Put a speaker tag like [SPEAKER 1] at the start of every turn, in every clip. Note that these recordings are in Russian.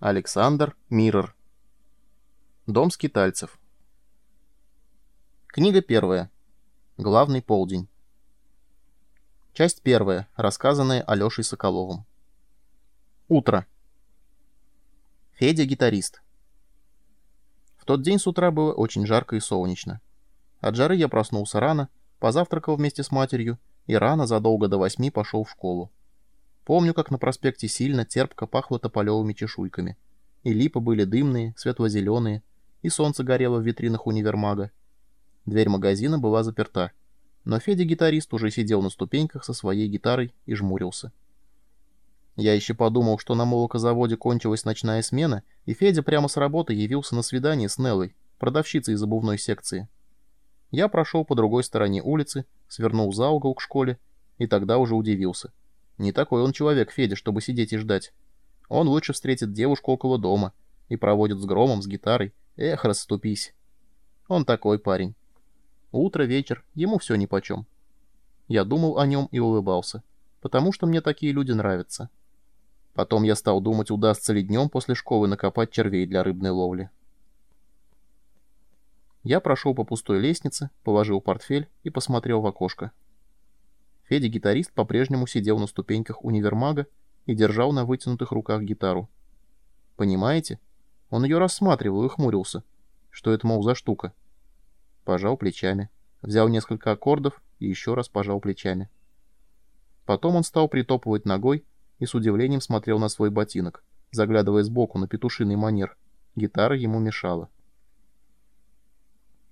[SPEAKER 1] Александр Миррор. Дом скитальцев. Книга первая. Главный полдень. Часть первая, рассказанная Алешей Соколовым. Утро. Федя гитарист. В тот день с утра было очень жарко и солнечно. От жары я проснулся рано, позавтракал вместе с матерью и рано задолго до восьми пошел в школу. Помню, как на проспекте сильно, терпко пахло тополевыми чешуйками. И липы были дымные, светло-зеленые, и солнце горело в витринах универмага. Дверь магазина была заперта. Но Федя-гитарист уже сидел на ступеньках со своей гитарой и жмурился. Я еще подумал, что на молокозаводе кончилась ночная смена, и Федя прямо с работы явился на свидание с Неллой, продавщицей из обувной секции. Я прошел по другой стороне улицы, свернул за угол к школе, и тогда уже удивился. Не такой он человек, Федя, чтобы сидеть и ждать. Он лучше встретит девушку около дома и проводит с громом, с гитарой. Эх, расступись. Он такой парень. Утро, вечер, ему все нипочем. Я думал о нем и улыбался, потому что мне такие люди нравятся. Потом я стал думать, удастся ли днем после школы накопать червей для рыбной ловли. Я прошел по пустой лестнице, положил портфель и посмотрел в окошко. Федя-гитарист по-прежнему сидел на ступеньках универмага и держал на вытянутых руках гитару. Понимаете? Он ее рассматривал и хмурился. Что это, мол, за штука? Пожал плечами. Взял несколько аккордов и еще раз пожал плечами. Потом он стал притопывать ногой и с удивлением смотрел на свой ботинок, заглядывая сбоку на петушиный манер. Гитара ему мешала.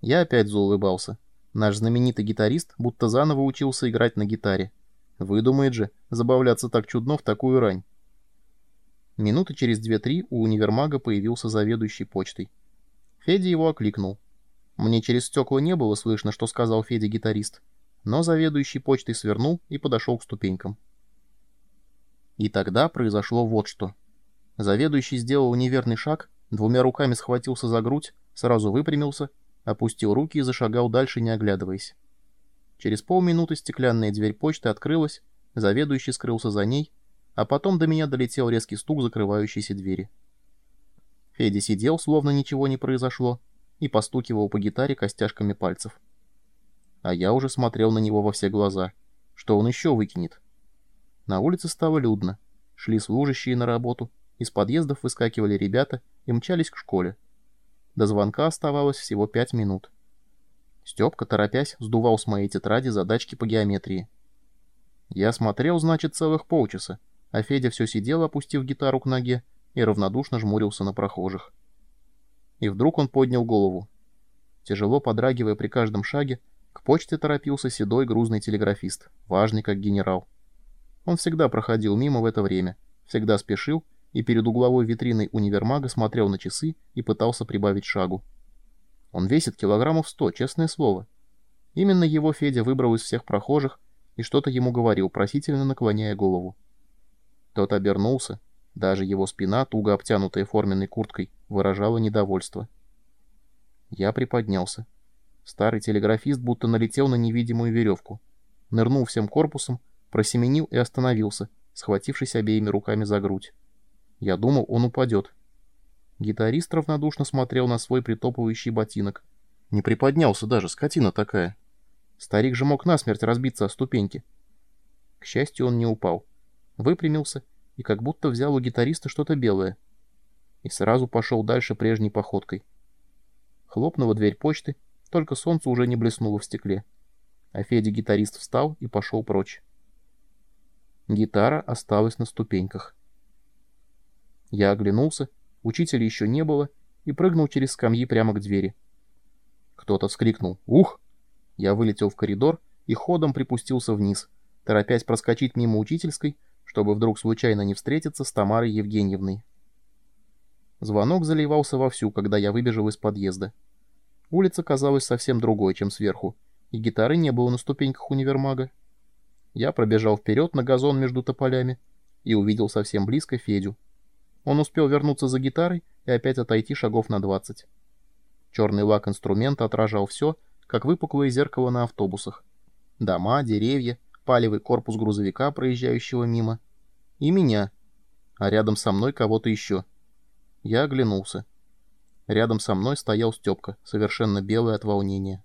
[SPEAKER 1] Я опять заулыбался. Наш знаменитый гитарист будто заново учился играть на гитаре. Выдумает же, забавляться так чудно в такую рань. Минуты через две-три у универмага появился заведующий почтой. Федя его окликнул. Мне через стекла не было слышно, что сказал Федя-гитарист, но заведующий почтой свернул и подошел к ступенькам. И тогда произошло вот что. Заведующий сделал неверный шаг, двумя руками схватился за грудь, сразу выпрямился опустил руки и зашагал дальше, не оглядываясь. Через полминуты стеклянная дверь почты открылась, заведующий скрылся за ней, а потом до меня долетел резкий стук закрывающейся двери. Федя сидел, словно ничего не произошло, и постукивал по гитаре костяшками пальцев. А я уже смотрел на него во все глаза. Что он еще выкинет? На улице стало людно. Шли служащие на работу, из подъездов выскакивали ребята и мчались к школе. До звонка оставалось всего пять минут. Степка, торопясь, сдувал с моей тетради задачки по геометрии. Я смотрел, значит, целых полчаса, а Федя все сидел, опустив гитару к ноге, и равнодушно жмурился на прохожих. И вдруг он поднял голову. Тяжело подрагивая при каждом шаге, к почте торопился седой грузный телеграфист, важный как генерал. Он всегда проходил мимо в это время, всегда спешил и перед угловой витриной универмага смотрел на часы и пытался прибавить шагу. Он весит килограммов сто, честное слово. Именно его Федя выбрал из всех прохожих и что-то ему говорил, просительно наклоняя голову. Тот обернулся, даже его спина, туго обтянутая форменной курткой, выражала недовольство. Я приподнялся. Старый телеграфист будто налетел на невидимую веревку. Нырнул всем корпусом, просеменил и остановился, схватившись обеими руками за грудь. Я думал, он упадет. Гитарист равнодушно смотрел на свой притопывающий ботинок. Не приподнялся даже, скотина такая. Старик же мог насмерть разбиться о ступеньки. К счастью, он не упал. Выпрямился и как будто взял у гитариста что-то белое. И сразу пошел дальше прежней походкой. Хлопнула дверь почты, только солнце уже не блеснуло в стекле. А Федя-гитарист встал и пошел прочь. Гитара осталась на ступеньках. Я оглянулся, учителя еще не было, и прыгнул через скамьи прямо к двери. Кто-то вскрикнул «Ух!». Я вылетел в коридор и ходом припустился вниз, торопясь проскочить мимо учительской, чтобы вдруг случайно не встретиться с Тамарой Евгеньевной. Звонок заливался вовсю, когда я выбежал из подъезда. Улица казалась совсем другой, чем сверху, и гитары не было на ступеньках универмага. Я пробежал вперед на газон между тополями и увидел совсем близко Федю. Он успел вернуться за гитарой и опять отойти шагов на 20. Черный лак инструмента отражал все, как выпуклое зеркало на автобусах. Дома, деревья, палевый корпус грузовика, проезжающего мимо. И меня. А рядом со мной кого-то еще. Я оглянулся. Рядом со мной стоял Степка, совершенно белый от волнения.